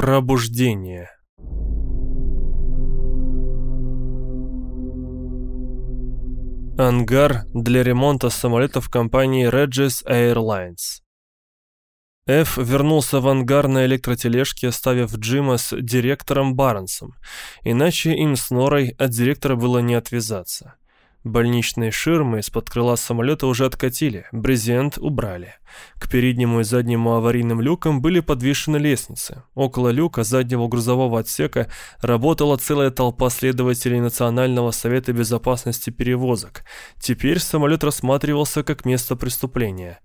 Пробуждение. Ангар для ремонта самолетов компании Regis Airlines. Эф вернулся в ангар на электротележке, оставив Джима с директором Барнсом. Иначе им с Норой от директора было не отвязаться. Больничные ширмы из-под крыла самолета уже откатили, брезент убрали. К переднему и заднему аварийным люкам были подвешены лестницы. Около люка заднего грузового отсека работала целая толпа следователей Национального совета безопасности перевозок. Теперь самолет рассматривался как место преступления.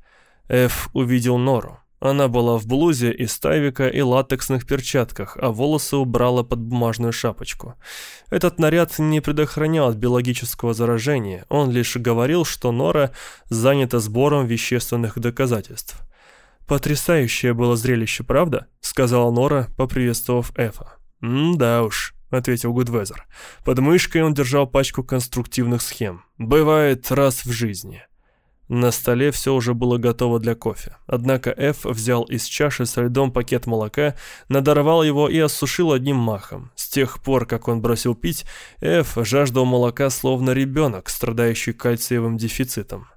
Эф увидел Нору. Она была в блузе из тайвика и латексных перчатках, а волосы убрала под бумажную шапочку. Этот наряд не предохранял от биологического заражения, он лишь говорил, что Нора занята сбором вещественных доказательств. «Потрясающее было зрелище, правда?» — сказала Нора, поприветствовав Эфа. «Да уж», — ответил Гудвезер. Под мышкой он держал пачку конструктивных схем. «Бывает раз в жизни». На столе все уже было готово для кофе. Однако Эф взял из чаши со льдом пакет молока, надорвал его и осушил одним махом. С тех пор, как он бросил пить, Эф жаждал молока словно ребенок, страдающий кальциевым дефицитом.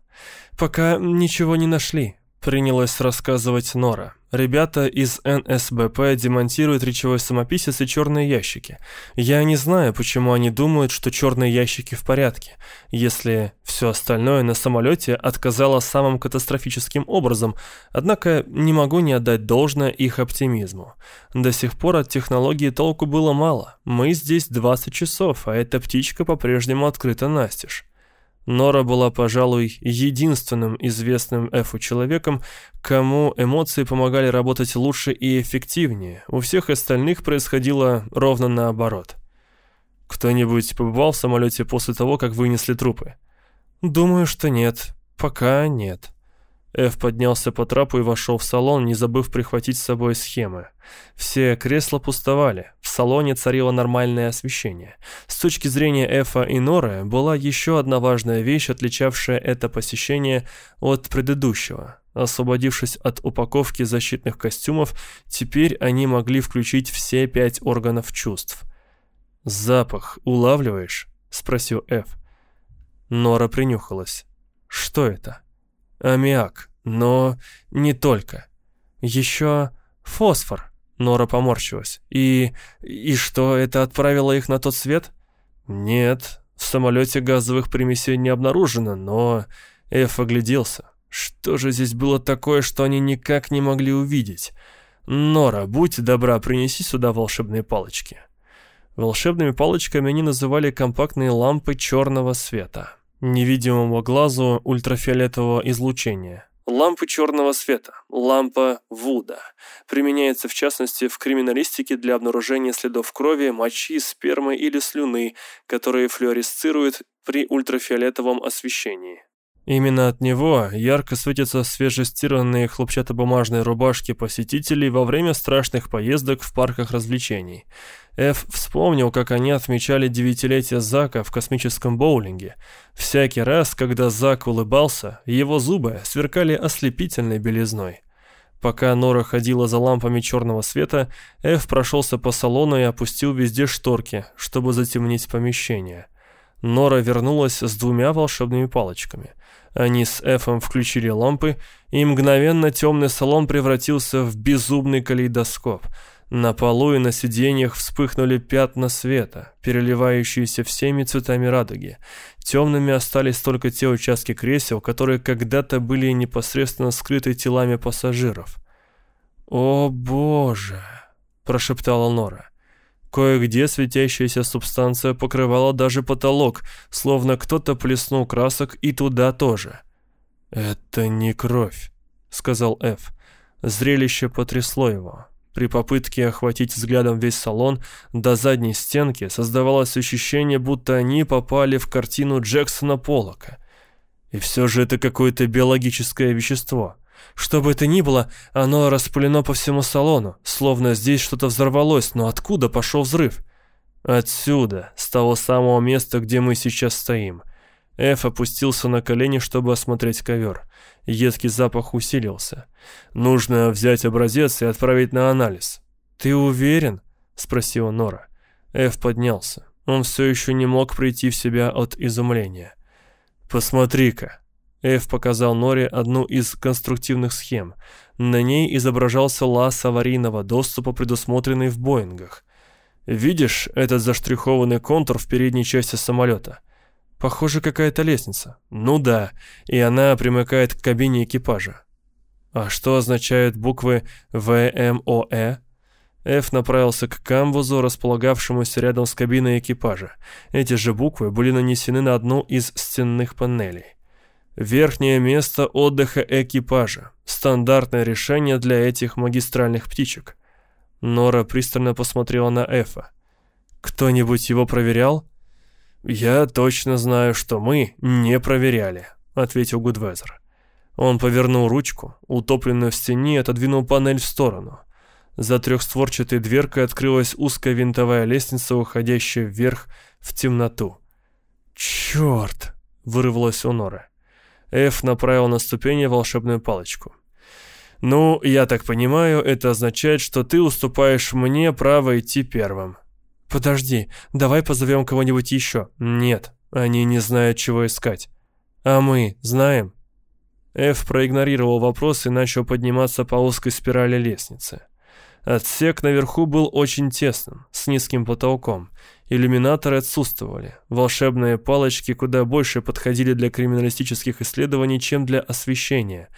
«Пока ничего не нашли», — принялась рассказывать Нора. Ребята из НСБП демонтируют речевой самописец и черные ящики. Я не знаю, почему они думают, что черные ящики в порядке, если все остальное на самолете отказало самым катастрофическим образом, однако не могу не отдать должное их оптимизму. До сих пор от технологии толку было мало. Мы здесь 20 часов, а эта птичка по-прежнему открыта настежь. Нора была, пожалуй, единственным известным Эфу человеком, кому эмоции помогали работать лучше и эффективнее. У всех остальных происходило ровно наоборот. Кто-нибудь побывал в самолете после того, как вынесли трупы? Думаю, что нет. Пока нет. Эф поднялся по трапу и вошел в салон, не забыв прихватить с собой схемы. Все кресла пустовали, в салоне царило нормальное освещение. С точки зрения Эфа и Норы была еще одна важная вещь, отличавшая это посещение от предыдущего. Освободившись от упаковки защитных костюмов, теперь они могли включить все пять органов чувств. «Запах улавливаешь?» — спросил Эф. Нора принюхалась. «Что это?» Аммиак, но не только. Еще фосфор. Нора поморщилась. И... и что, это отправило их на тот свет? Нет, в самолете газовых примесей не обнаружено, но... Эф огляделся. Что же здесь было такое, что они никак не могли увидеть? Нора, будь добра, принеси сюда волшебные палочки. Волшебными палочками они называли компактные лампы черного света невидимого глазу ультрафиолетового излучения. Лампы черного света, лампа Вуда, применяется в частности в криминалистике для обнаружения следов крови, мочи, спермы или слюны, которые флуоресцируют при ультрафиолетовом освещении. Именно от него ярко светятся свежестиранные хлопчатобумажные рубашки посетителей во время страшных поездок в парках развлечений. Эф вспомнил, как они отмечали девятилетие Зака в космическом боулинге. Всякий раз, когда Зак улыбался, его зубы сверкали ослепительной белизной. Пока Нора ходила за лампами черного света, Эф прошелся по салону и опустил везде шторки, чтобы затемнить помещение. Нора вернулась с двумя волшебными палочками. Они с Эфом включили лампы, и мгновенно темный салон превратился в безумный калейдоскоп. На полу и на сиденьях вспыхнули пятна света, переливающиеся всеми цветами радуги. Темными остались только те участки кресел, которые когда-то были непосредственно скрыты телами пассажиров. «О боже!» – прошептала Нора. Кое-где светящаяся субстанция покрывала даже потолок, словно кто-то плеснул красок и туда тоже. «Это не кровь», — сказал Эф. Зрелище потрясло его. При попытке охватить взглядом весь салон до задней стенки создавалось ощущение, будто они попали в картину Джексона Поллока. И все же это какое-то биологическое вещество — что бы это ни было, оно распылено по всему салону, словно здесь что-то взорвалось, но откуда пошел взрыв? Отсюда, с того самого места, где мы сейчас стоим. Эф опустился на колени, чтобы осмотреть ковер. Едкий запах усилился. Нужно взять образец и отправить на анализ. «Ты уверен?» — спросила Нора. Эф поднялся. Он все еще не мог прийти в себя от изумления. «Посмотри-ка!» Эф показал Норе одну из конструктивных схем. На ней изображался лаз аварийного доступа, предусмотренный в Боингах. «Видишь этот заштрихованный контур в передней части самолета?» «Похоже, какая-то лестница». «Ну да, и она примыкает к кабине экипажа». «А что означают буквы ВМОЭ?» Ф направился к камбузу, располагавшемуся рядом с кабиной экипажа. Эти же буквы были нанесены на одну из стенных панелей. Верхнее место отдыха экипажа. Стандартное решение для этих магистральных птичек. Нора пристально посмотрела на Эфа. «Кто-нибудь его проверял?» «Я точно знаю, что мы не проверяли», — ответил Гудвезер. Он повернул ручку, утопленную в стене, отодвинул панель в сторону. За трехстворчатой дверкой открылась узкая винтовая лестница, уходящая вверх в темноту. «Черт!» — вырвалось у Норы. Эф направил на ступени волшебную палочку. «Ну, я так понимаю, это означает, что ты уступаешь мне право идти первым». «Подожди, давай позовем кого-нибудь еще». «Нет, они не знают, чего искать». «А мы знаем?» Эф проигнорировал вопрос и начал подниматься по узкой спирали лестницы. Отсек наверху был очень тесным, с низким потолком. Иллюминаторы отсутствовали. Волшебные палочки куда больше подходили для криминалистических исследований, чем для освещения.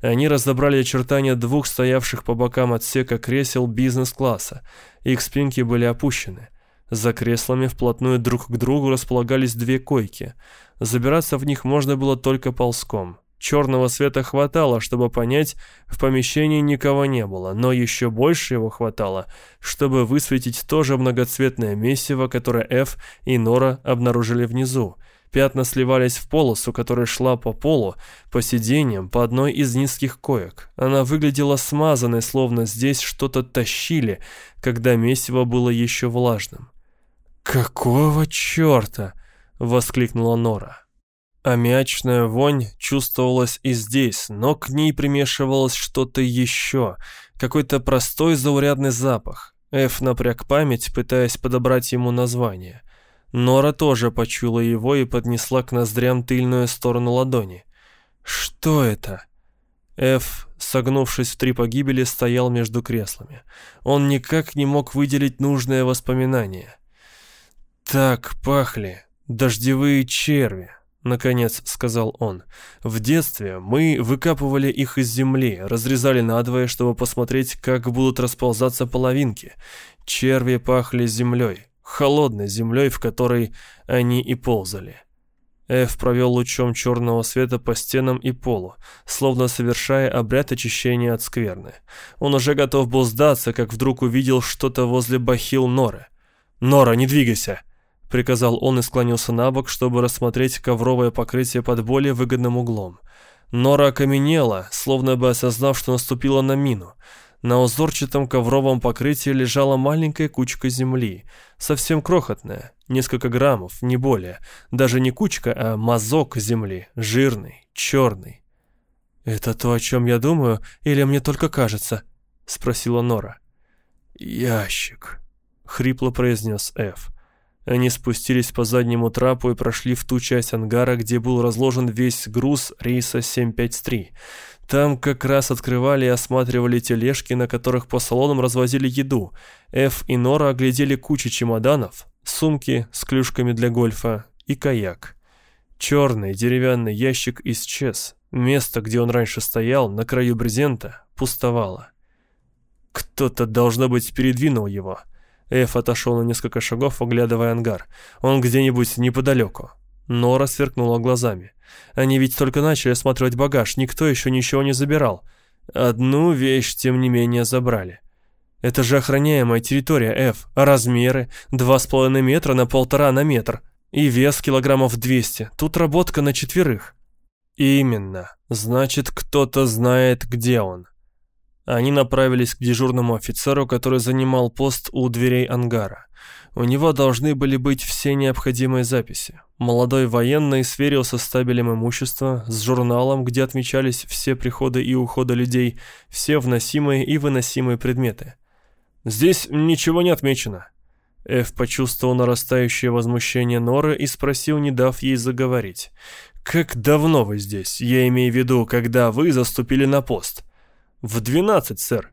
Они разобрали очертания двух стоявших по бокам отсека кресел бизнес-класса. Их спинки были опущены. За креслами вплотную друг к другу располагались две койки. Забираться в них можно было только ползком. Черного света хватало, чтобы понять, в помещении никого не было, но еще больше его хватало, чтобы высветить то же многоцветное месиво, которое Эф и Нора обнаружили внизу. Пятна сливались в полосу, которая шла по полу, по сиденьям, по одной из низких коек. Она выглядела смазанной, словно здесь что-то тащили, когда месиво было еще влажным. «Какого черта?» — воскликнула Нора. Аммиачная вонь чувствовалась и здесь, но к ней примешивалось что-то еще, какой-то простой заурядный запах. Эф напряг память, пытаясь подобрать ему название. Нора тоже почула его и поднесла к ноздрям тыльную сторону ладони. «Что это?» Эф, согнувшись в три погибели, стоял между креслами. Он никак не мог выделить нужное воспоминание. «Так пахли дождевые черви», — наконец сказал он. «В детстве мы выкапывали их из земли, разрезали надвое, чтобы посмотреть, как будут расползаться половинки. Черви пахли землей, холодной землей, в которой они и ползали». Эф провел лучом черного света по стенам и полу, словно совершая обряд очищения от скверны. Он уже готов был сдаться, как вдруг увидел что-то возле бахил Норы. «Нора, не двигайся!» Приказал он и склонился на бок, чтобы рассмотреть ковровое покрытие под более выгодным углом. Нора окаменела, словно бы осознав, что наступила на мину. На узорчатом ковровом покрытии лежала маленькая кучка земли, совсем крохотная, несколько граммов, не более. Даже не кучка, а мазок земли, жирный, черный. «Это то, о чем я думаю, или мне только кажется?» — спросила Нора. «Ящик», — хрипло произнес Эф. Они спустились по заднему трапу и прошли в ту часть ангара, где был разложен весь груз рейса 753. Там как раз открывали и осматривали тележки, на которых по салонам развозили еду. Эф и Нора оглядели кучу чемоданов, сумки с клюшками для гольфа и каяк. Черный деревянный ящик исчез. Место, где он раньше стоял, на краю брезента, пустовало. Кто-то, должно быть, передвинул его. Эф отошел на несколько шагов, оглядывая ангар. Он где-нибудь неподалеку. Нора сверкнула глазами. Они ведь только начали осматривать багаж, никто еще ничего не забирал. Одну вещь, тем не менее, забрали. Это же охраняемая территория F. размеры? Два с половиной метра на полтора на метр. И вес килограммов 200. Тут работка на четверых. Именно. Значит, кто-то знает, где он. Они направились к дежурному офицеру, который занимал пост у дверей ангара. У него должны были быть все необходимые записи. Молодой военный сверился с табелем имущества, с журналом, где отмечались все приходы и уходы людей, все вносимые и выносимые предметы. Здесь ничего не отмечено». Эф почувствовал нарастающее возмущение Норы и спросил, не дав ей заговорить. «Как давно вы здесь? Я имею в виду, когда вы заступили на пост?» «В двенадцать, сэр».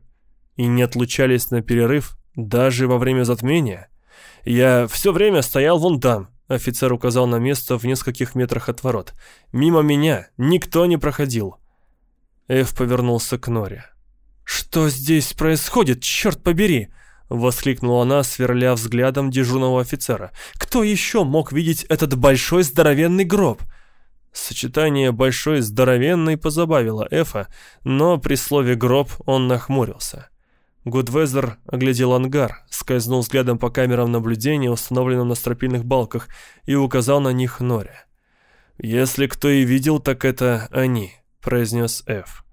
«И не отлучались на перерыв, даже во время затмения?» «Я все время стоял вон там», — офицер указал на место в нескольких метрах от ворот. «Мимо меня никто не проходил». Эф повернулся к Норе. «Что здесь происходит, черт побери?» — воскликнула она, сверля взглядом дежурного офицера. «Кто еще мог видеть этот большой здоровенный гроб?» Сочетание «большой» здоровенный позабавило Эфа, но при слове «гроб» он нахмурился. Гудвезер оглядел ангар, скользнул взглядом по камерам наблюдения, установленным на стропильных балках, и указал на них Норе. «Если кто и видел, так это они», — произнес Эф.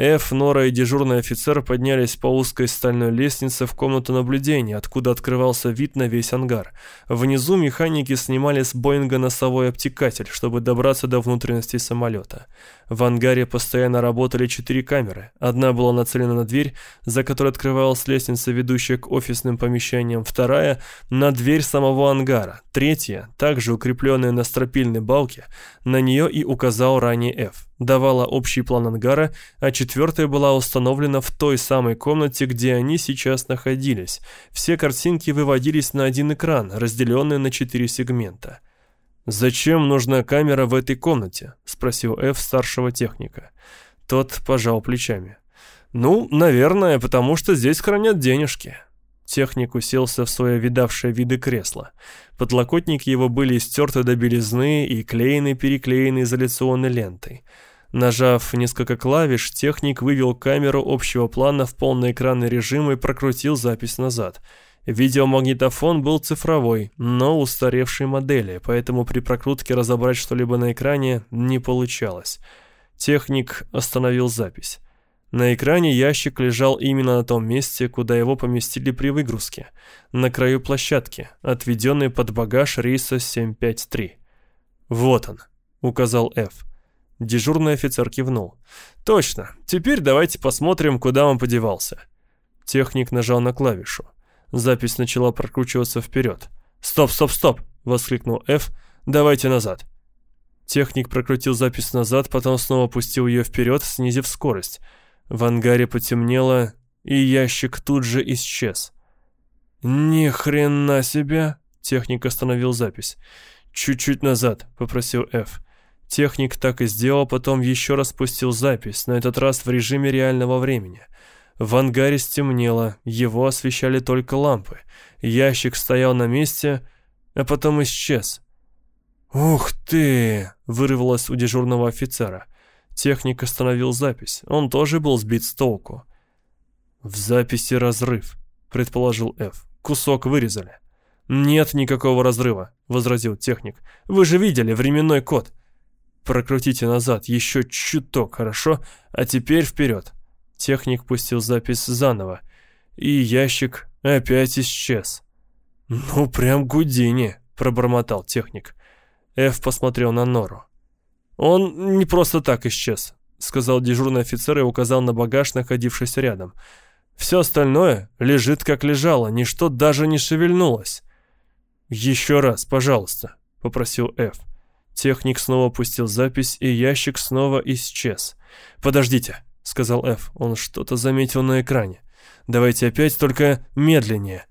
Эф, Нора и дежурный офицер поднялись по узкой стальной лестнице в комнату наблюдения, откуда открывался вид на весь ангар. Внизу механики снимали с Боинга носовой обтекатель, чтобы добраться до внутренности самолета. В ангаре постоянно работали четыре камеры. Одна была нацелена на дверь, за которой открывалась лестница, ведущая к офисным помещениям. Вторая — на дверь самого ангара. Третья, также укрепленная на стропильной балке, на нее и указал ранее Эф давала общий план ангара, а четвертая была установлена в той самой комнате, где они сейчас находились. Все картинки выводились на один экран, разделенный на четыре сегмента. «Зачем нужна камера в этой комнате?» — спросил Эф старшего техника. Тот пожал плечами. «Ну, наверное, потому что здесь хранят денежки». Техник уселся в свое видавшее виды кресло. Подлокотники его были стерты до белизны и клеены-переклеены изоляционной лентой. Нажав несколько клавиш, техник вывел камеру общего плана в полноэкранный режим и прокрутил запись назад. Видеомагнитофон был цифровой, но устаревшей модели, поэтому при прокрутке разобрать что-либо на экране не получалось. Техник остановил запись. На экране ящик лежал именно на том месте, куда его поместили при выгрузке, на краю площадки, отведенной под багаж рейса 753. «Вот он», — указал Ф. Дежурный офицер кивнул. «Точно. Теперь давайте посмотрим, куда он подевался». Техник нажал на клавишу. Запись начала прокручиваться вперед. «Стоп, стоп, стоп!» — воскликнул Ф. «Давайте назад». Техник прокрутил запись назад, потом снова пустил ее вперед, снизив скорость. В ангаре потемнело, и ящик тут же исчез. «Ни хрена себе!» — техник остановил запись. «Чуть-чуть назад», — попросил Ф. Техник так и сделал, потом еще раз пустил запись, на этот раз в режиме реального времени. В ангаре стемнело, его освещали только лампы. Ящик стоял на месте, а потом исчез. «Ух ты!» — вырвалось у дежурного офицера. Техник остановил запись. Он тоже был сбит с толку. «В записи разрыв», — предположил Ф. «Кусок вырезали». «Нет никакого разрыва», — возразил техник. «Вы же видели временной код. Прокрутите назад еще чуток, хорошо? А теперь вперед. Техник пустил запись заново. И ящик опять исчез. «Ну, прям Гудини», — пробормотал техник. Эф посмотрел на Нору. «Он не просто так исчез», — сказал дежурный офицер и указал на багаж, находившийся рядом. «Все остальное лежит, как лежало, ничто даже не шевельнулось». «Еще раз, пожалуйста», — попросил Эф. Техник снова пустил запись, и ящик снова исчез. «Подождите», — сказал Ф. Он что-то заметил на экране. «Давайте опять, только медленнее».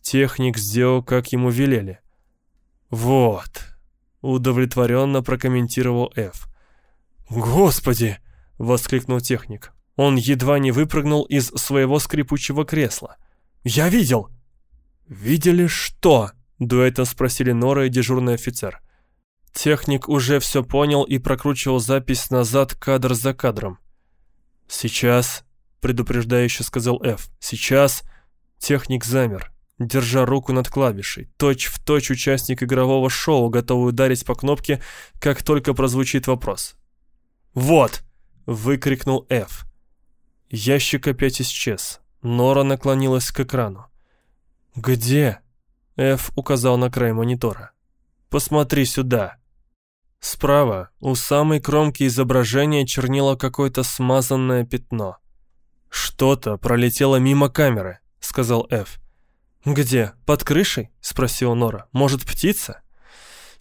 Техник сделал, как ему велели. «Вот», — удовлетворенно прокомментировал Ф. «Господи!» — воскликнул техник. Он едва не выпрыгнул из своего скрипучего кресла. «Я видел!» «Видели что?» — дуэтом спросили Нора и дежурный офицер. Техник уже все понял и прокручивал запись назад кадр за кадром. «Сейчас», — предупреждающе сказал Ф, — «сейчас». Техник замер, держа руку над клавишей, точь в точь участник игрового шоу, готовый ударить по кнопке, как только прозвучит вопрос. «Вот!» — выкрикнул Ф. Ящик опять исчез. Нора наклонилась к экрану. «Где?» — Ф указал на край монитора. «Посмотри сюда!» Справа, у самой кромки изображения чернило какое-то смазанное пятно. Что-то пролетело мимо камеры, — сказал Эф. «Где? Под крышей?» — спросила Нора. «Может, птица?»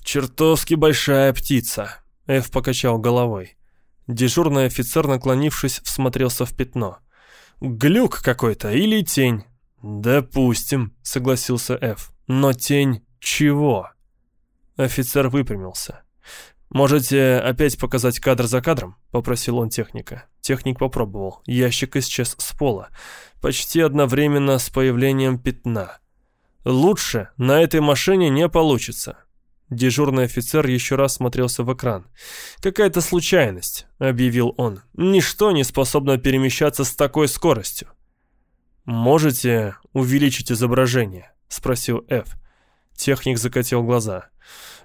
«Чертовски большая птица», — Эф покачал головой. Дежурный офицер, наклонившись, всмотрелся в пятно. «Глюк какой-то или тень?» «Допустим», — согласился Эф. «Но тень чего?» Офицер выпрямился. «Можете опять показать кадр за кадром?» — попросил он техника. Техник попробовал. Ящик исчез с пола. Почти одновременно с появлением пятна. «Лучше на этой машине не получится». Дежурный офицер еще раз смотрелся в экран. «Какая-то случайность», — объявил он. «Ничто не способно перемещаться с такой скоростью». «Можете увеличить изображение?» — спросил Ф. Техник закатил глаза.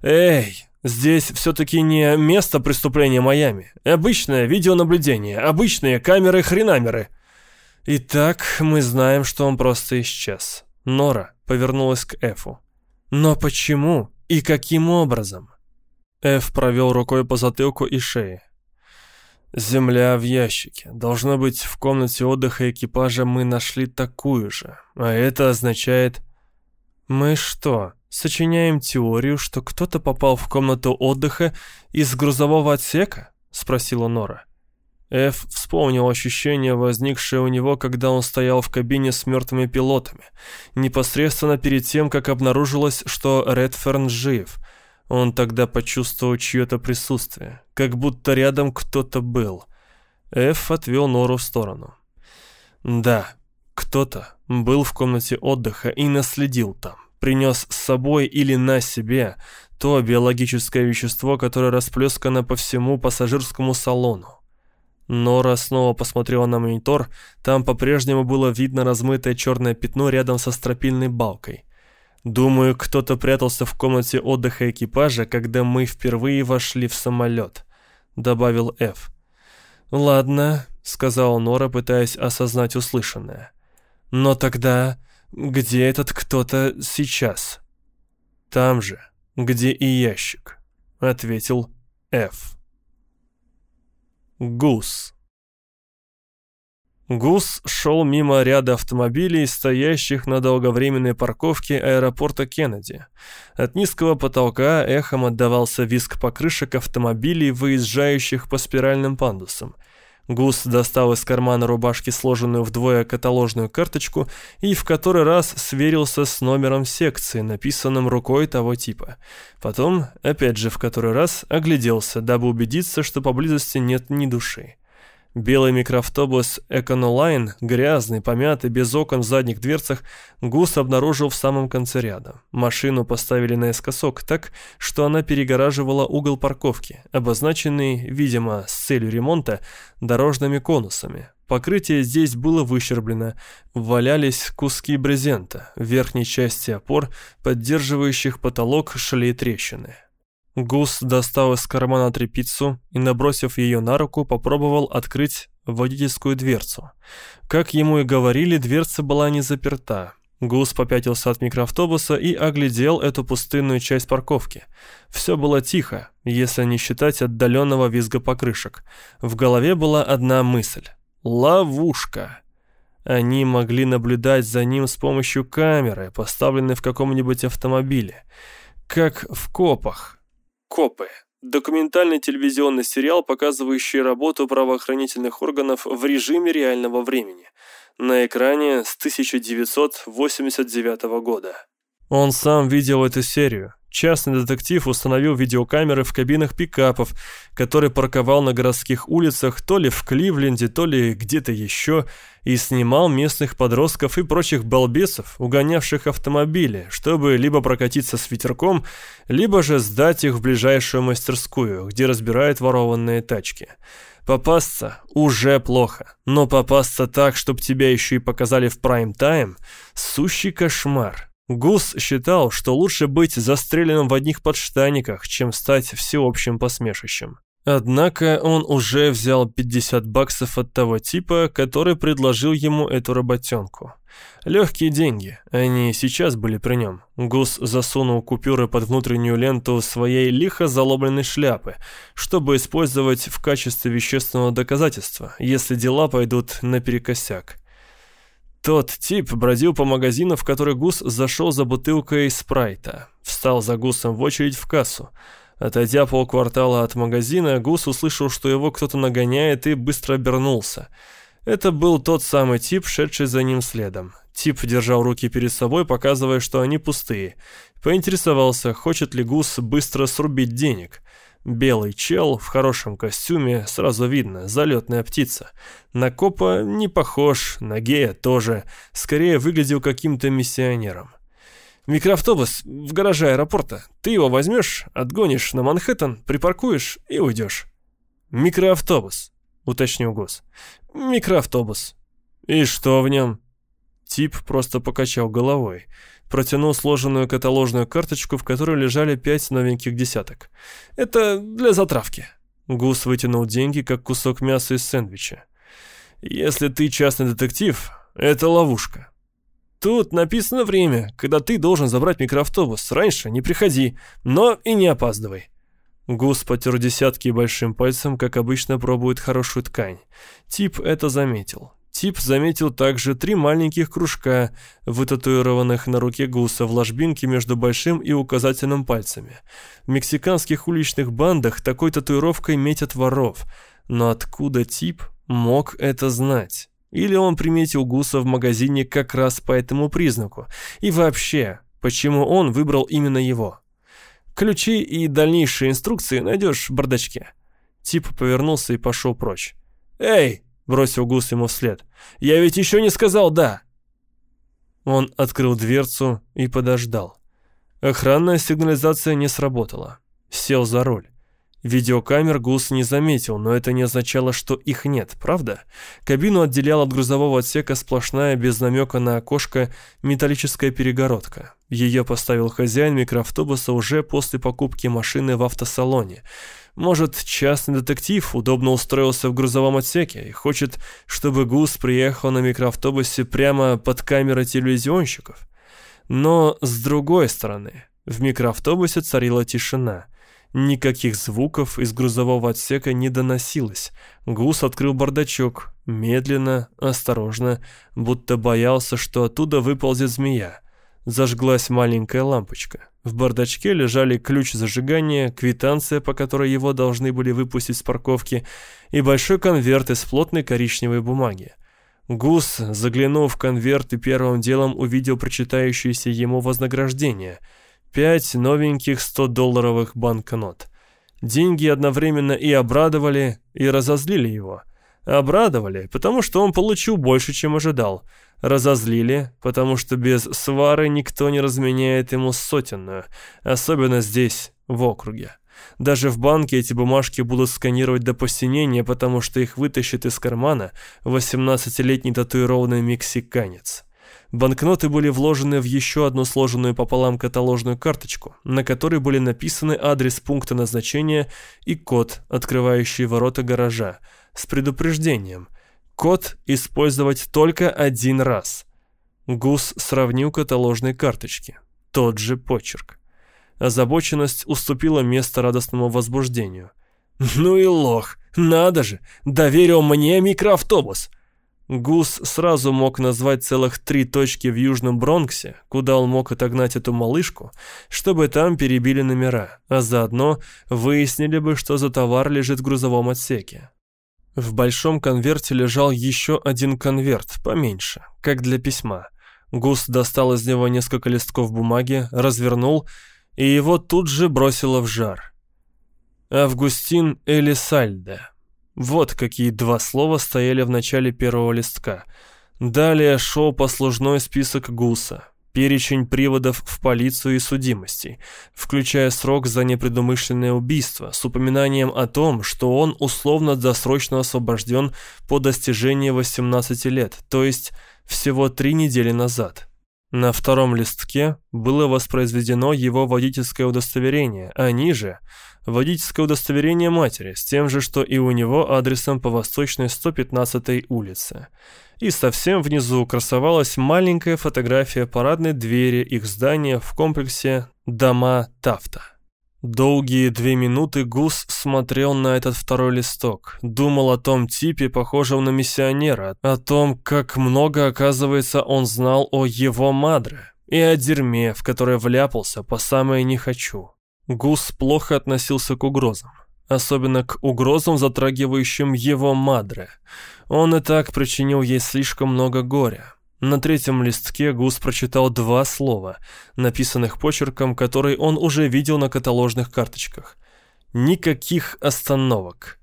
«Эй, здесь все-таки не место преступления Майами. Обычное видеонаблюдение, обычные камеры-хренамеры». «Итак, мы знаем, что он просто исчез». Нора повернулась к Эфу. «Но почему и каким образом?» Эф провел рукой по затылку и шее. «Земля в ящике. Должно быть, в комнате отдыха экипажа мы нашли такую же. А это означает...» «Мы что, сочиняем теорию, что кто-то попал в комнату отдыха из грузового отсека?» — спросила Нора. Эф вспомнил ощущение, возникшее у него, когда он стоял в кабине с мертвыми пилотами, непосредственно перед тем, как обнаружилось, что Редферн жив. Он тогда почувствовал чье-то присутствие, как будто рядом кто-то был. Эф отвел Нору в сторону. Да, кто-то был в комнате отдыха и наследил там, принес с собой или на себе то биологическое вещество, которое расплескано по всему пассажирскому салону. Нора снова посмотрела на монитор. Там по-прежнему было видно размытое черное пятно рядом со стропильной балкой. Думаю, кто-то прятался в комнате отдыха экипажа, когда мы впервые вошли в самолет», — добавил Ф. «Ладно», — сказала Нора, пытаясь осознать услышанное. «Но тогда где этот кто-то сейчас?» «Там же, где и ящик», — ответил Ф. Гус. Гус шел мимо ряда автомобилей, стоящих на долговременной парковке аэропорта Кеннеди. От низкого потолка эхом отдавался визг покрышек автомобилей, выезжающих по спиральным пандусам. Гус достал из кармана рубашки сложенную вдвое каталожную карточку и в который раз сверился с номером секции, написанным рукой того типа. Потом, опять же в который раз, огляделся, дабы убедиться, что поблизости нет ни души. Белый микроавтобус Эконолайн, грязный, помятый, без окон в задних дверцах, Гус обнаружил в самом конце ряда. Машину поставили наискосок так, что она перегораживала угол парковки, обозначенный, видимо, с целью ремонта, дорожными конусами. Покрытие здесь было выщерблено, валялись куски брезента, в верхней части опор, поддерживающих потолок, шли трещины. Гус достал из кармана тряпицу и, набросив ее на руку, попробовал открыть водительскую дверцу. Как ему и говорили, дверца была не заперта. Гус попятился от микроавтобуса и оглядел эту пустынную часть парковки. Все было тихо, если не считать отдаленного визга покрышек. В голове была одна мысль. «Ловушка!» Они могли наблюдать за ним с помощью камеры, поставленной в каком-нибудь автомобиле. Как в копах. Копы. Документальный телевизионный сериал, показывающий работу правоохранительных органов в режиме реального времени. На экране с 1989 года. Он сам видел эту серию. Частный детектив установил видеокамеры в кабинах пикапов, который парковал на городских улицах то ли в Кливленде, то ли где-то еще, и снимал местных подростков и прочих балбесов, угонявших автомобили, чтобы либо прокатиться с ветерком, либо же сдать их в ближайшую мастерскую, где разбирают ворованные тачки. Попасться уже плохо, но попасться так, чтобы тебя еще и показали в прайм-тайм – сущий кошмар. Гус считал, что лучше быть застреленным в одних подштаниках, чем стать всеобщим посмешищем. Однако он уже взял 50 баксов от того типа, который предложил ему эту работенку. Легкие деньги, они сейчас были при нем. Гус засунул купюры под внутреннюю ленту своей лихо заломленной шляпы, чтобы использовать в качестве вещественного доказательства, если дела пойдут наперекосяк. Тот тип бродил по магазину, в который Гус зашел за бутылкой спрайта. Встал за Гусом в очередь в кассу. Отойдя полквартала от магазина, Гус услышал, что его кто-то нагоняет и быстро обернулся. Это был тот самый тип, шедший за ним следом. Тип держал руки перед собой, показывая, что они пустые. Поинтересовался, хочет ли Гус быстро срубить денег. Белый чел в хорошем костюме, сразу видно, залетная птица. На копа не похож, на гея тоже, скорее выглядел каким-то миссионером. Микроавтобус в гараже аэропорта. Ты его возьмешь, отгонишь на Манхэттен, припаркуешь и уйдешь. Микроавтобус, уточнил Гос. Микроавтобус. И что в нем? Тип просто покачал головой. Протянул сложенную каталожную карточку, в которой лежали пять новеньких десяток. «Это для затравки». Гус вытянул деньги, как кусок мяса из сэндвича. «Если ты частный детектив, это ловушка. Тут написано время, когда ты должен забрать микроавтобус. Раньше не приходи, но и не опаздывай». Гус потер десятки большим пальцем, как обычно пробует хорошую ткань. Тип это заметил. Тип заметил также три маленьких кружка, вытатуированных на руке гуса в ложбинке между большим и указательным пальцами. В мексиканских уличных бандах такой татуировкой метят воров. Но откуда тип мог это знать? Или он приметил Гуса в магазине как раз по этому признаку? И вообще, почему он выбрал именно его? Ключи и дальнейшие инструкции найдешь в бардачке. Тип повернулся и пошел прочь. «Эй!» — бросил Гус ему вслед. «Я ведь еще не сказал «да». Он открыл дверцу и подождал. Охранная сигнализация не сработала. Сел за руль. Видеокамер Гус не заметил, но это не означало, что их нет, правда? Кабину отделял от грузового отсека сплошная, без намека на окошко, металлическая перегородка. Ее поставил хозяин микроавтобуса уже после покупки машины в автосалоне. Может, частный детектив удобно устроился в грузовом отсеке и хочет, чтобы Гус приехал на микроавтобусе прямо под камерой телевизионщиков? Но, с другой стороны, в микроавтобусе царила тишина – Никаких звуков из грузового отсека не доносилось. Гус открыл бардачок, медленно, осторожно, будто боялся, что оттуда выползет змея. Зажглась маленькая лампочка. В бардачке лежали ключ зажигания, квитанция, по которой его должны были выпустить с парковки, и большой конверт из плотной коричневой бумаги. Гус, заглянув в конверт и первым делом увидел прочитающееся ему вознаграждение — Пять новеньких 100-долларовых банкнот. Деньги одновременно и обрадовали, и разозлили его. Обрадовали, потому что он получил больше, чем ожидал. Разозлили, потому что без свары никто не разменяет ему сотенную, особенно здесь, в округе. Даже в банке эти бумажки будут сканировать до посинения, потому что их вытащит из кармана 18-летний татуированный мексиканец. Банкноты были вложены в еще одну сложенную пополам каталожную карточку, на которой были написаны адрес пункта назначения и код, открывающий ворота гаража, с предупреждением. Код использовать только один раз. Гус сравнил каталожные карточки. Тот же почерк. Озабоченность уступила место радостному возбуждению. «Ну и лох! Надо же! Доверил мне микроавтобус!» Гус сразу мог назвать целых три точки в Южном Бронксе, куда он мог отогнать эту малышку, чтобы там перебили номера, а заодно выяснили бы, что за товар лежит в грузовом отсеке. В большом конверте лежал еще один конверт, поменьше, как для письма. Гус достал из него несколько листков бумаги, развернул, и его тут же бросило в жар. Августин Элисальде. Вот какие два слова стояли в начале первого листка. Далее шел послужной список ГУСа, перечень приводов в полицию и судимостей, включая срок за непредумышленное убийство, с упоминанием о том, что он условно-досрочно освобожден по достижении 18 лет, то есть всего три недели назад. На втором листке было воспроизведено его водительское удостоверение, а ниже – водительское удостоверение матери, с тем же, что и у него адресом по Восточной 115-й улице. И совсем внизу красовалась маленькая фотография парадной двери их здания в комплексе «Дома Тафта». Долгие две минуты Гус смотрел на этот второй листок, думал о том типе, похожем на миссионера, о том, как много, оказывается, он знал о его мадре, и о дерьме, в которое вляпался по самое не хочу. Гус плохо относился к угрозам, особенно к угрозам, затрагивающим его мадре. Он и так причинил ей слишком много горя. На третьем листке Гус прочитал два слова, написанных почерком, который он уже видел на каталожных карточках. Никаких остановок.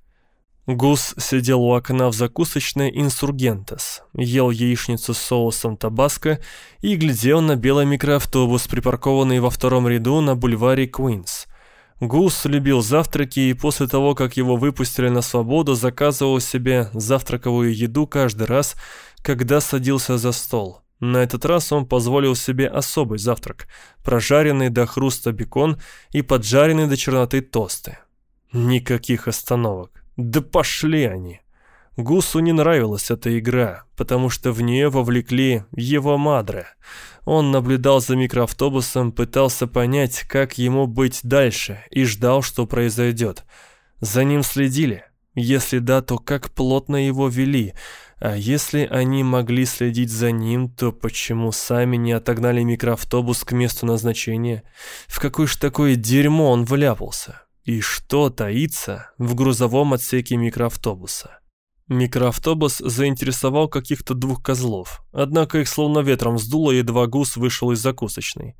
Гус сидел у окна в закусочной «Инсургентес», ел яичницу с соусом табаско и глядел на белый микроавтобус, припаркованный во втором ряду на бульваре Куинс. Гус любил завтраки и после того, как его выпустили на свободу, заказывал себе завтраковую еду каждый раз, когда садился за стол. На этот раз он позволил себе особый завтрак – прожаренный до хруста бекон и поджаренный до черноты тосты. Никаких остановок. Да пошли они! Гусу не нравилась эта игра, потому что в нее вовлекли его мадре. Он наблюдал за микроавтобусом, пытался понять, как ему быть дальше, и ждал, что произойдет. За ним следили. Если да, то как плотно его вели. А если они могли следить за ним, то почему сами не отогнали микроавтобус к месту назначения? В какое ж такое дерьмо он вляпался? И что таится в грузовом отсеке микроавтобуса? Микроавтобус заинтересовал каких-то двух козлов, однако их словно ветром сдуло, едва гус вышел из закусочной.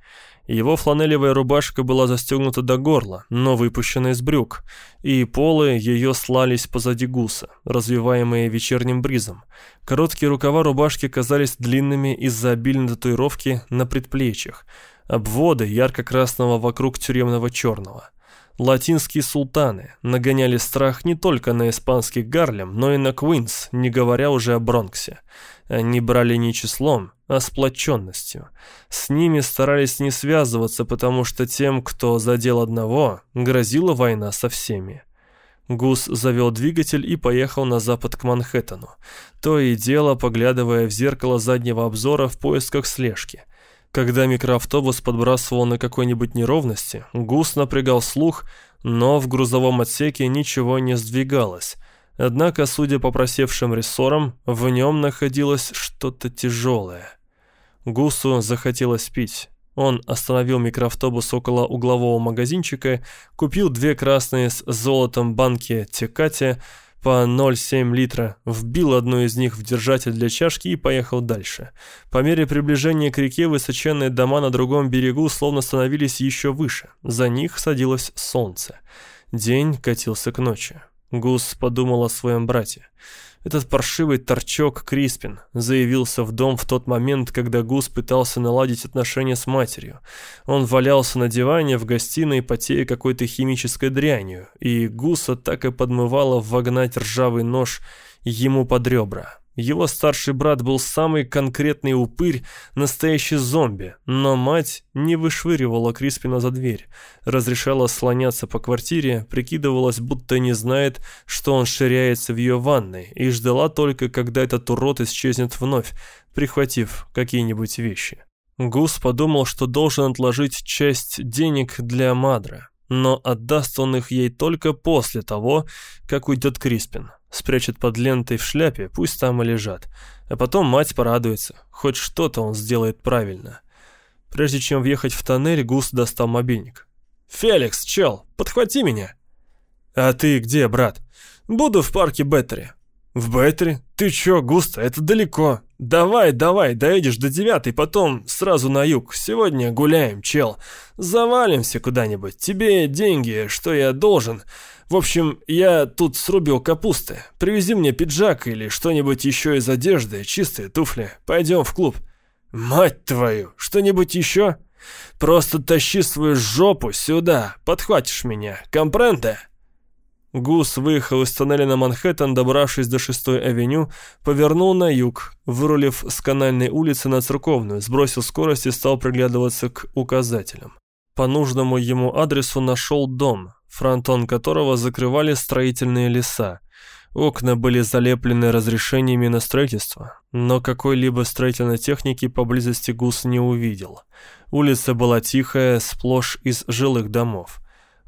Его фланелевая рубашка была застегнута до горла, но выпущена из брюк, и полы ее слались позади гуса, развиваемые вечерним бризом. Короткие рукава рубашки казались длинными из-за обильной татуировки на предплечьях, обводы ярко-красного вокруг тюремного черного – Латинские султаны нагоняли страх не только на испанский Гарлем, но и на Квинс, не говоря уже о Бронксе. Они брали не числом, а сплоченностью. С ними старались не связываться, потому что тем, кто задел одного, грозила война со всеми. Гус завел двигатель и поехал на запад к Манхэттену, то и дело поглядывая в зеркало заднего обзора в поисках слежки. Когда микроавтобус подбрасывал на какой-нибудь неровности, Гус напрягал слух, но в грузовом отсеке ничего не сдвигалось. Однако, судя по просевшим рессорам, в нем находилось что-то тяжелое. Гусу захотелось пить. Он остановил микроавтобус около углового магазинчика, купил две красные с золотом банки текати, по 0,7 литра, вбил одну из них в держатель для чашки и поехал дальше. По мере приближения к реке высоченные дома на другом берегу словно становились еще выше. За них садилось солнце. День катился к ночи. Гус подумал о своем брате. Этот паршивый торчок Криспин заявился в дом в тот момент, когда Гус пытался наладить отношения с матерью. Он валялся на диване в гостиной, потея какой-то химической дрянью, и Гуса так и подмывало вогнать ржавый нож ему под ребра. Его старший брат был самый конкретный упырь, настоящий зомби, но мать не вышвыривала Криспина за дверь, разрешала слоняться по квартире, прикидывалась, будто не знает, что он ширяется в ее ванной, и ждала только, когда этот урод исчезнет вновь, прихватив какие-нибудь вещи. Гус подумал, что должен отложить часть денег для Мадра, но отдаст он их ей только после того, как уйдет Криспин. Спрячет под лентой в шляпе, пусть там и лежат. А потом мать порадуется, хоть что-то он сделает правильно. Прежде чем въехать в тоннель, Гус достал мобильник. «Феликс, чел, подхвати меня!» «А ты где, брат?» «Буду в парке Беттери». «В Беттери? Ты чё, Густо, это далеко. Давай, давай, доедешь до девятой, потом сразу на юг. Сегодня гуляем, чел. Завалимся куда-нибудь. Тебе деньги, что я должен. В общем, я тут срубил капусты. Привези мне пиджак или что-нибудь еще из одежды, чистые туфли. Пойдем в клуб. Мать твою, что-нибудь еще? Просто тащи свою жопу сюда, подхватишь меня. Компренте? Гус выехал из тоннеля на Манхэттен, добравшись до 6-й авеню, повернул на юг, вырулив с канальной улицы на Церковную, сбросил скорость и стал приглядываться к указателям. По нужному ему адресу нашел дом, фронтон которого закрывали строительные леса. Окна были залеплены разрешениями на строительство, но какой-либо строительной техники поблизости Гус не увидел. Улица была тихая, сплошь из жилых домов.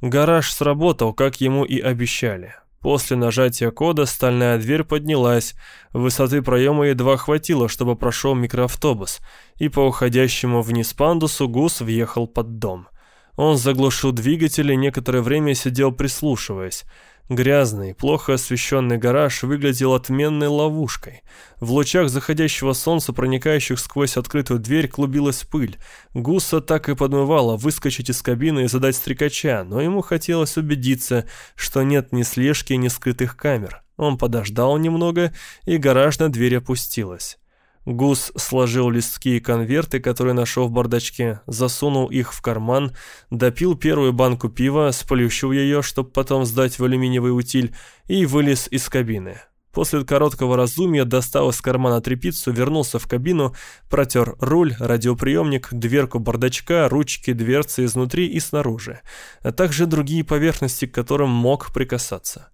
Гараж сработал, как ему и обещали. После нажатия кода стальная дверь поднялась, высоты проема едва хватило, чтобы прошел микроавтобус, и по уходящему вниз пандусу Гус въехал под дом. Он заглушил двигатель и некоторое время сидел прислушиваясь. Грязный, плохо освещенный гараж выглядел отменной ловушкой. В лучах заходящего солнца, проникающих сквозь открытую дверь, клубилась пыль. Гуса так и подмывала выскочить из кабины и задать стрекача, но ему хотелось убедиться, что нет ни слежки, ни скрытых камер. Он подождал немного, и гаражная дверь опустилась. Гус сложил листки и конверты, которые нашел в бардачке, засунул их в карман, допил первую банку пива, сплющил ее, чтобы потом сдать в алюминиевый утиль, и вылез из кабины. После короткого раздумья достал из кармана тряпицу, вернулся в кабину, протер руль, радиоприемник, дверку бардачка, ручки, дверцы изнутри и снаружи, а также другие поверхности, к которым мог прикасаться.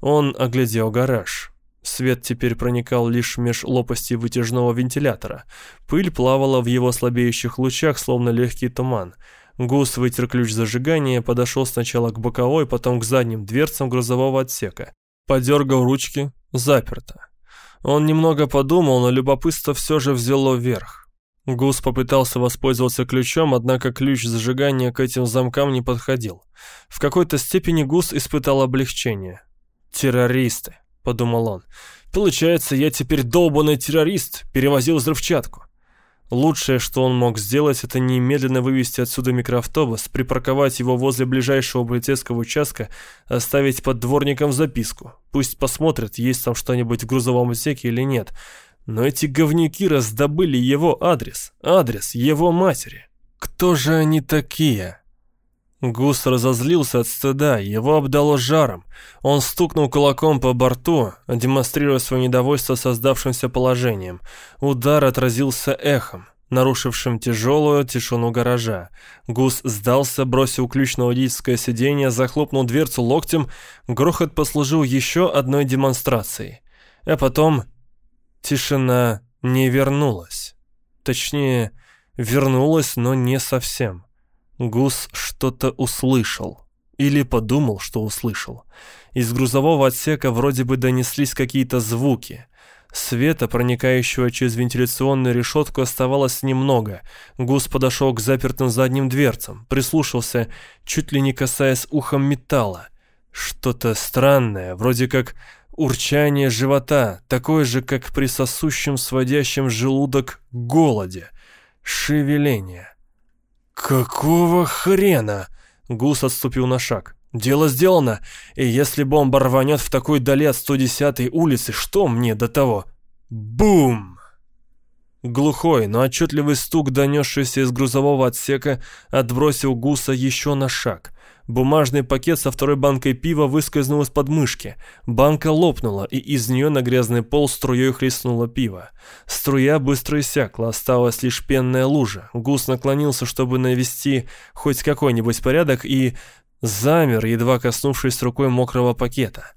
Он оглядел гараж. Свет теперь проникал лишь меж лопастей вытяжного вентилятора. Пыль плавала в его слабеющих лучах, словно легкий туман. Гус вытер ключ зажигания, подошел сначала к боковой, потом к задним дверцам грузового отсека. Подергал ручки. Заперто. Он немного подумал, но любопытство все же взяло вверх. Гус попытался воспользоваться ключом, однако ключ зажигания к этим замкам не подходил. В какой-то степени Гус испытал облегчение. Террористы подумал он. Получается, я теперь долбанный террорист, перевозил взрывчатку. Лучшее, что он мог сделать, это немедленно вывести отсюда микроавтобус, припарковать его возле ближайшего полицейского участка, оставить под дворником записку. Пусть посмотрят, есть там что-нибудь в грузовом отсеке или нет. Но эти говнюки раздобыли его адрес, адрес его матери. Кто же они такие? Гус разозлился от стыда, его обдало жаром. Он стукнул кулаком по борту, демонстрируя свое недовольство создавшимся положением. Удар отразился эхом, нарушившим тяжелую тишину гаража. Гус сдался, бросил ключ на водительское сиденье, захлопнул дверцу локтем. Грохот послужил еще одной демонстрацией. А потом тишина не вернулась. Точнее, вернулась, но не совсем. Гус что-то услышал. Или подумал, что услышал. Из грузового отсека вроде бы донеслись какие-то звуки. Света, проникающего через вентиляционную решетку, оставалось немного. Гус подошел к запертым задним дверцам, прислушался, чуть ли не касаясь ухом металла. Что-то странное, вроде как урчание живота, такое же, как при сосущем сводящем желудок голоде. Шевеление. «Какого хрена?» Гус отступил на шаг. «Дело сделано, и если бомба рванет в такой дали от 110-й улицы, что мне до того?» «Бум!» Глухой, но отчетливый стук, донесшийся из грузового отсека, отбросил Гуса еще на шаг. Бумажный пакет со второй банкой пива выскользнул из подмышки. Банка лопнула, и из нее на грязный пол струей хлестнуло пиво. Струя быстро иссякла, осталась лишь пенная лужа. Гус наклонился, чтобы навести хоть какой-нибудь порядок, и замер, едва коснувшись рукой мокрого пакета.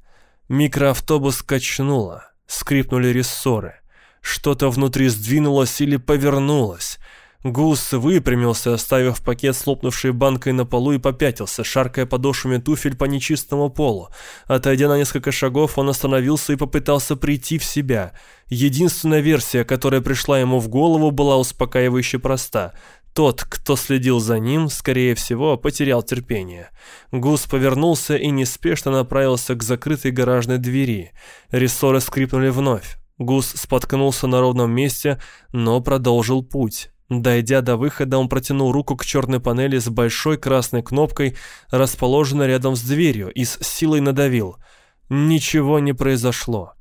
Микроавтобус качнуло, скрипнули рессоры. Что-то внутри сдвинулось или повернулось. Гус выпрямился, оставив пакет с лопнувшей банкой на полу и попятился, шаркая подошвами туфель по нечистому полу. Отойдя на несколько шагов, он остановился и попытался прийти в себя. Единственная версия, которая пришла ему в голову, была успокаивающе проста. Тот, кто следил за ним, скорее всего, потерял терпение. Гус повернулся и неспешно направился к закрытой гаражной двери. Рессоры скрипнули вновь. Гус споткнулся на ровном месте, но продолжил путь. Дойдя до выхода, он протянул руку к черной панели с большой красной кнопкой, расположенной рядом с дверью, и с силой надавил. Ничего не произошло.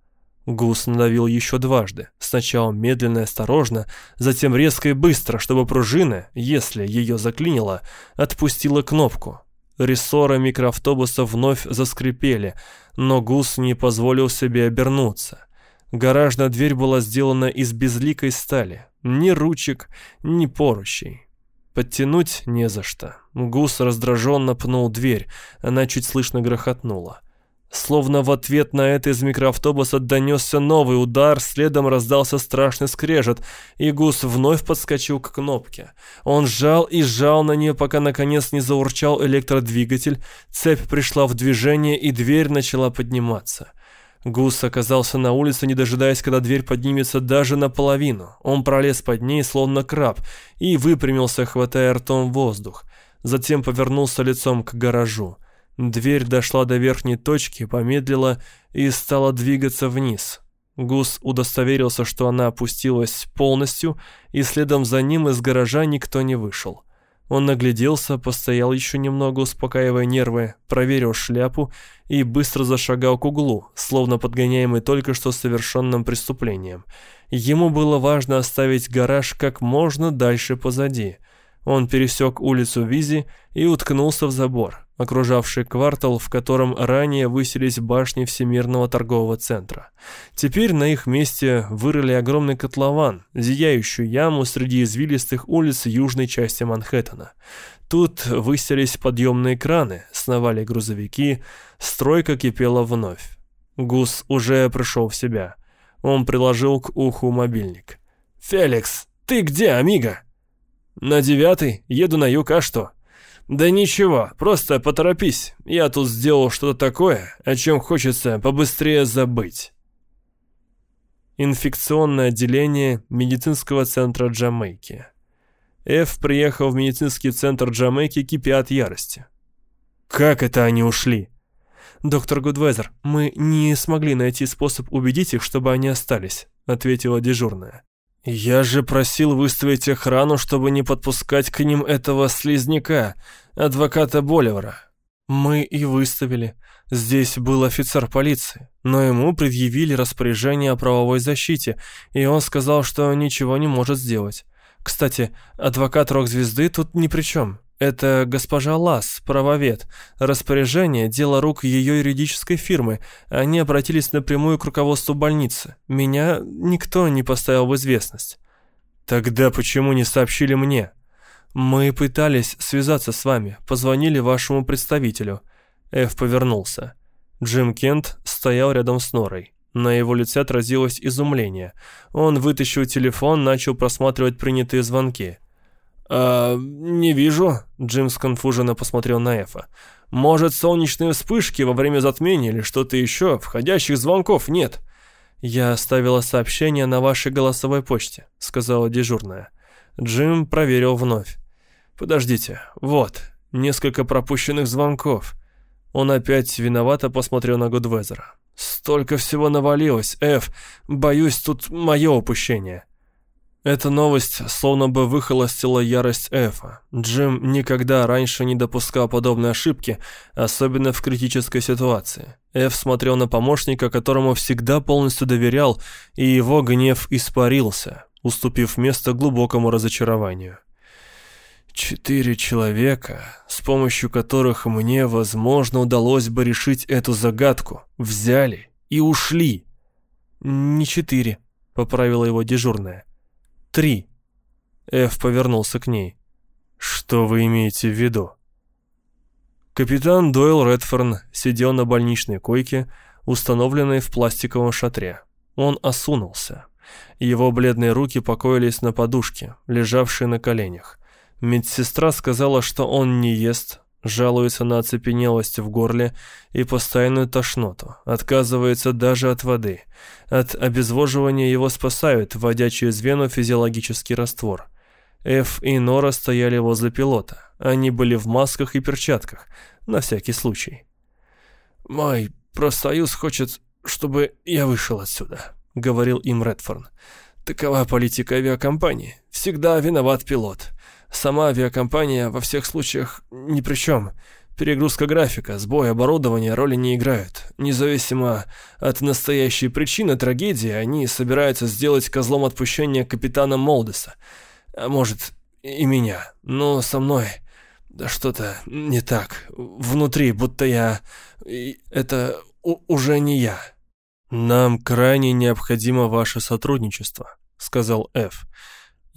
Гус надавил еще дважды. Сначала медленно и осторожно, затем резко и быстро, чтобы пружина, если ее заклинило, отпустила кнопку. Рессоры микроавтобуса вновь заскрипели, но Гус не позволил себе обернуться. Гаражная дверь была сделана из безликой стали. Ни ручек, ни поручей. Подтянуть не за что. Гус раздраженно пнул дверь. Она чуть слышно грохотнула. Словно в ответ на это из микроавтобуса донесся новый удар, следом раздался страшный скрежет, и Гус вновь подскочил к кнопке. Он сжал и сжал на нее, пока наконец не заурчал электродвигатель, цепь пришла в движение, и дверь начала подниматься. Гус оказался на улице, не дожидаясь, когда дверь поднимется даже наполовину. Он пролез под ней, словно краб, и выпрямился, хватая ртом воздух. Затем повернулся лицом к гаражу. Дверь дошла до верхней точки, помедлила и стала двигаться вниз. Гус удостоверился, что она опустилась полностью, и следом за ним из гаража никто не вышел. Он нагляделся, постоял еще немного, успокаивая нервы, проверил шляпу и быстро зашагал к углу, словно подгоняемый только что совершенным преступлением. Ему было важно оставить гараж как можно дальше позади. Он пересек улицу Визи и уткнулся в забор окружавший квартал, в котором ранее высились башни Всемирного торгового центра. Теперь на их месте вырыли огромный котлован, зияющую яму среди извилистых улиц южной части Манхэттена. Тут высились подъемные краны, сновали грузовики, стройка кипела вновь. Гус уже пришел в себя. Он приложил к уху мобильник. «Феликс, ты где, амиго?» «На девятый, еду на юг, а что?» «Да ничего, просто поторопись. Я тут сделал что-то такое, о чем хочется побыстрее забыть». Инфекционное отделение медицинского центра Джамайки. Эф приехал в медицинский центр Джамайки, кипя от ярости. «Как это они ушли?» «Доктор Гудвезер, мы не смогли найти способ убедить их, чтобы они остались», — ответила дежурная. «Я же просил выставить охрану, чтобы не подпускать к ним этого слизняка, адвоката Боливара». «Мы и выставили. Здесь был офицер полиции, но ему предъявили распоряжение о правовой защите, и он сказал, что ничего не может сделать. Кстати, адвокат рок-звезды тут ни при чем. «Это госпожа Лас, правовед. Распоряжение – дело рук ее юридической фирмы. Они обратились напрямую к руководству больницы. Меня никто не поставил в известность». «Тогда почему не сообщили мне?» «Мы пытались связаться с вами, позвонили вашему представителю». Эф повернулся. Джим Кент стоял рядом с Норой. На его лице отразилось изумление. Он вытащил телефон, начал просматривать принятые звонки. «А, не вижу», — Джим сконфуженно посмотрел на Эфа. «Может, солнечные вспышки во время затмения или что-то еще? Входящих звонков нет». «Я оставила сообщение на вашей голосовой почте», — сказала дежурная. Джим проверил вновь. «Подождите, вот, несколько пропущенных звонков». Он опять виновато посмотрел на Гудвезера. «Столько всего навалилось, Эф. Боюсь, тут мое упущение». Эта новость словно бы выхолостила ярость Эфа. Джим никогда раньше не допускал подобной ошибки, особенно в критической ситуации. Эф смотрел на помощника, которому всегда полностью доверял, и его гнев испарился, уступив место глубокому разочарованию. Четыре человека, с помощью которых мне, возможно, удалось бы решить эту загадку, взяли и ушли. «Не четыре», — поправила его дежурная. Три. Эф повернулся к ней. Что вы имеете в виду? Капитан Дойл Редферн сидел на больничной койке, установленной в пластиковом шатре. Он осунулся. Его бледные руки покоились на подушке, лежавшей на коленях. Медсестра сказала, что он не ест, жалуется на оцепенелость в горле и постоянную тошноту, отказывается даже от воды. От обезвоживания его спасают, вводя через вену физиологический раствор. Эф и Нора стояли возле пилота. Они были в масках и перчатках, на всякий случай. «Мой профсоюз хочет, чтобы я вышел отсюда», — говорил им Редфорн. «Такова политика авиакомпании. Всегда виноват пилот». Сама авиакомпания во всех случаях ни при чем. Перегрузка графика, сбой оборудования роли не играют. Независимо от настоящей причины трагедии, они собираются сделать козлом отпущения капитана Молдеса. А может, и меня. Но со мной что-то не так. Внутри, будто я... Это уже не я. «Нам крайне необходимо ваше сотрудничество», — сказал Ф.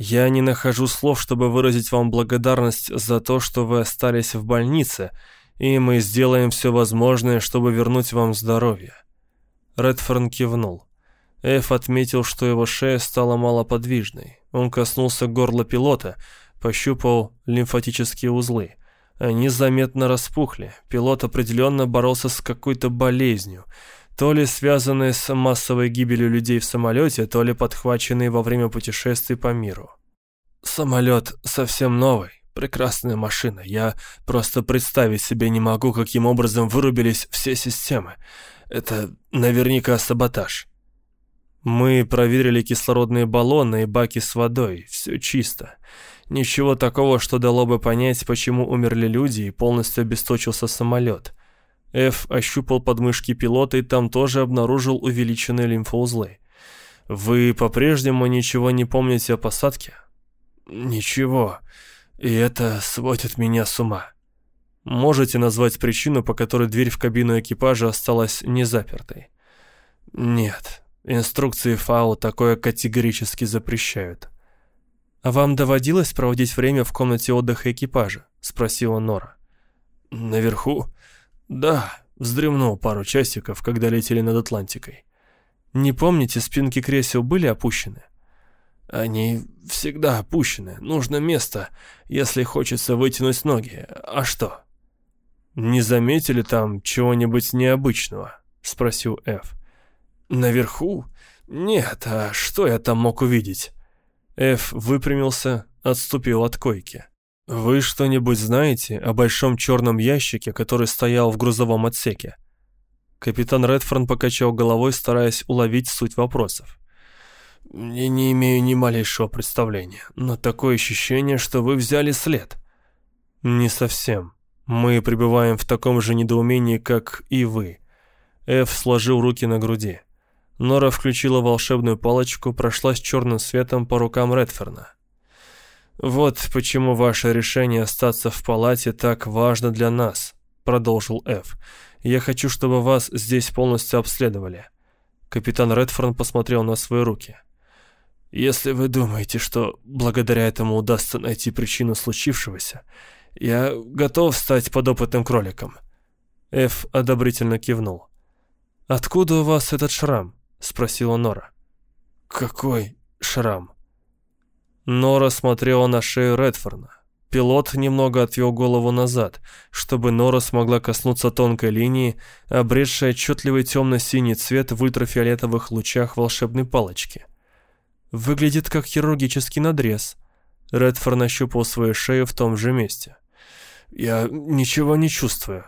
Я не нахожу слов, чтобы выразить вам благодарность за то, что вы остались в больнице, и мы сделаем все возможное, чтобы вернуть вам здоровье». Редферн кивнул. Эф отметил, что его шея стала малоподвижной. Он коснулся горла пилота, пощупал лимфатические узлы. Они заметно распухли. Пилот определенно боролся с какой-то болезнью, то ли связанной с массовой гибелью людей в самолете, то ли подхваченной во время путешествий по миру. «Самолет совсем новый, прекрасная машина. Я просто представить себе не могу, каким образом вырубились все системы. Это наверняка саботаж». Мы проверили кислородные баллоны и баки с водой. Все чисто. Ничего такого, что дало бы понять, почему умерли люди и полностью обесточился самолет. Ф ощупал подмышки пилота и там тоже обнаружил увеличенные лимфоузлы. «Вы по-прежнему ничего не помните о посадке?» «Ничего. И это сводит меня с ума». «Можете назвать причину, по которой дверь в кабину экипажа осталась незапертой?» «Нет. Инструкции ФАО такое категорически запрещают. «А вам доводилось проводить время в комнате отдыха экипажа?» — спросила Нора. «Наверху?» «Да, вздремнул пару часиков, когда летели над Атлантикой». «Не помните, спинки кресел были опущены?» «Они всегда опущены. Нужно место, если хочется вытянуть ноги. А что?» «Не заметили там чего-нибудь необычного?» — спросил Эф. «Наверху? Нет, а что я там мог увидеть?» Эф выпрямился, отступил от койки. «Вы что-нибудь знаете о большом черном ящике, который стоял в грузовом отсеке?» Капитан Редфорн покачал головой, стараясь уловить суть вопросов. «Я не имею ни малейшего представления, но такое ощущение, что вы взяли след». «Не совсем. Мы пребываем в таком же недоумении, как и вы». Эф сложил руки на груди. Нора включила волшебную палочку, прошла с черным светом по рукам Редферна. «Вот почему ваше решение остаться в палате так важно для нас», — продолжил Эф. «Я хочу, чтобы вас здесь полностью обследовали». Капитан Редферн посмотрел на свои руки. «Если вы думаете, что благодаря этому удастся найти причину случившегося, я готов стать подопытным кроликом». Эф одобрительно кивнул. «Откуда у вас этот шрам?» спросила Нора. «Какой шрам?» Нора смотрела на шею Редфорна. Пилот немного отвел голову назад, чтобы Нора смогла коснуться тонкой линии, обретшей отчетливый темно-синий цвет в ультрафиолетовых лучах волшебной палочки. Выглядит как хирургический надрез. Редфорн ощупал свою шею в том же месте. «Я ничего не чувствую».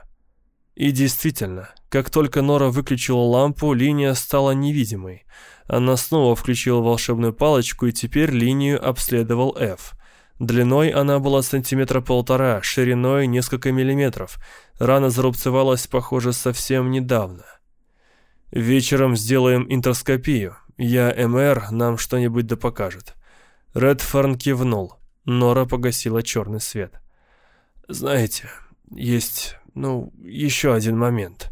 И действительно, как только Нора выключила лампу, линия стала невидимой. Она снова включила волшебную палочку, и теперь линию обследовал F. Длиной она была сантиметра полтора, шириной несколько миллиметров. Рана зарубцевалась, похоже, совсем недавно. «Вечером сделаем интерскопию. Я МР, нам что-нибудь да покажет». Редфорн кивнул. Нора погасила черный свет. «Знаете, есть ну, еще один момент.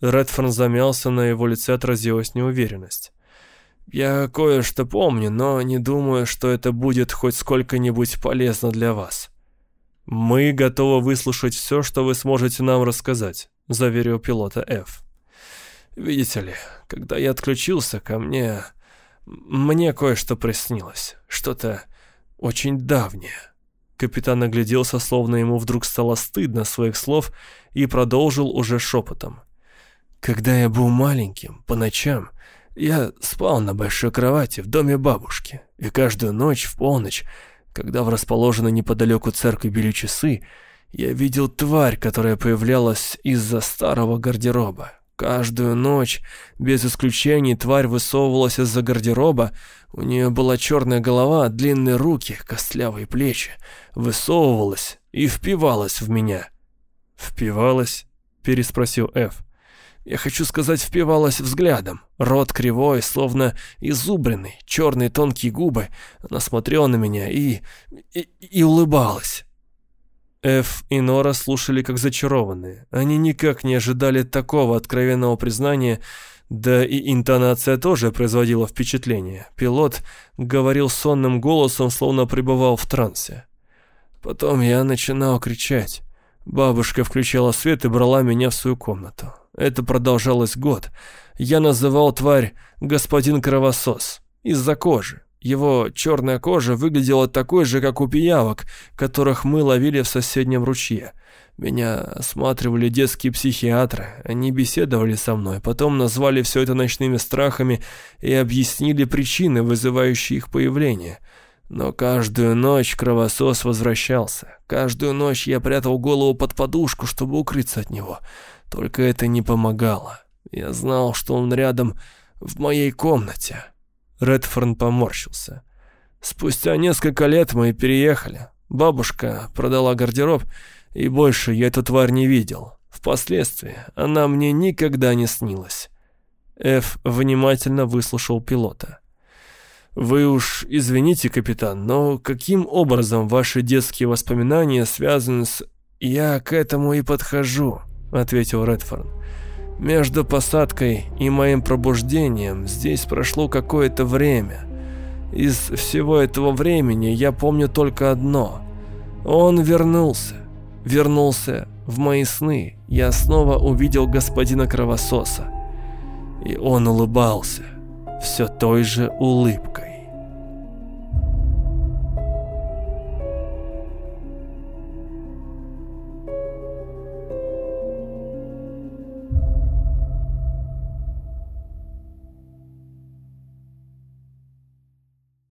Редфорн замялся, на его лице отразилась неуверенность. «Я кое-что помню, но не думаю, что это будет хоть сколько-нибудь полезно для вас». «Мы готовы выслушать все, что вы сможете нам рассказать», — заверил пилота F. «Видите ли, когда я отключился, ко мне... Мне кое-что приснилось. Что-то очень давнее». Капитан огляделся, словно ему вдруг стало стыдно своих слов, и продолжил уже шепотом. «Когда я был маленьким, по ночам, я спал на большой кровати в доме бабушки, и каждую ночь в полночь, когда в расположенной неподалеку церкви били часы, я видел тварь, которая появлялась из-за старого гардероба. Каждую ночь, без исключений, тварь высовывалась из-за гардероба, у нее была черная голова, длинные руки, костлявые плечи, высовывалась и впивалась в меня. «Впивалась?» — переспросил Эф. «Я хочу сказать, впивалась взглядом. Рот кривой, словно изубренный, черные тонкие губы. Она смотрела на меня и... и, и улыбалась». Эф и Нора слушали как зачарованные. Они никак не ожидали такого откровенного признания, да и интонация тоже производила впечатление. Пилот говорил сонным голосом, словно пребывал в трансе. Потом я начинал кричать. Бабушка включала свет и брала меня в свою комнату. Это продолжалось год. Я называл тварь «господин кровосос» из-за кожи. Его черная кожа выглядела такой же, как у пиявок, которых мы ловили в соседнем ручье. Меня осматривали детские психиатры, они беседовали со мной, потом назвали все это ночными страхами и объяснили причины, вызывающие их появление. Но каждую ночь кровосос возвращался. Каждую ночь я прятал голову под подушку, чтобы укрыться от него. Только это не помогало. Я знал, что он рядом в моей комнате. Редфорн поморщился. Спустя несколько лет мы переехали. Бабушка продала гардероб, и больше я эту тварь не видел. Впоследствии она мне никогда не снилась. Эф внимательно выслушал пилота. «Вы уж извините, капитан, но каким образом ваши детские воспоминания связаны с...» «Я к этому и подхожу», — ответил Редфорн. Между посадкой и моим пробуждением здесь прошло какое-то время. Из всего этого времени я помню только одно. Он вернулся. Вернулся в мои сны. Я снова увидел господина Кровососа. И он улыбался все той же улыбкой.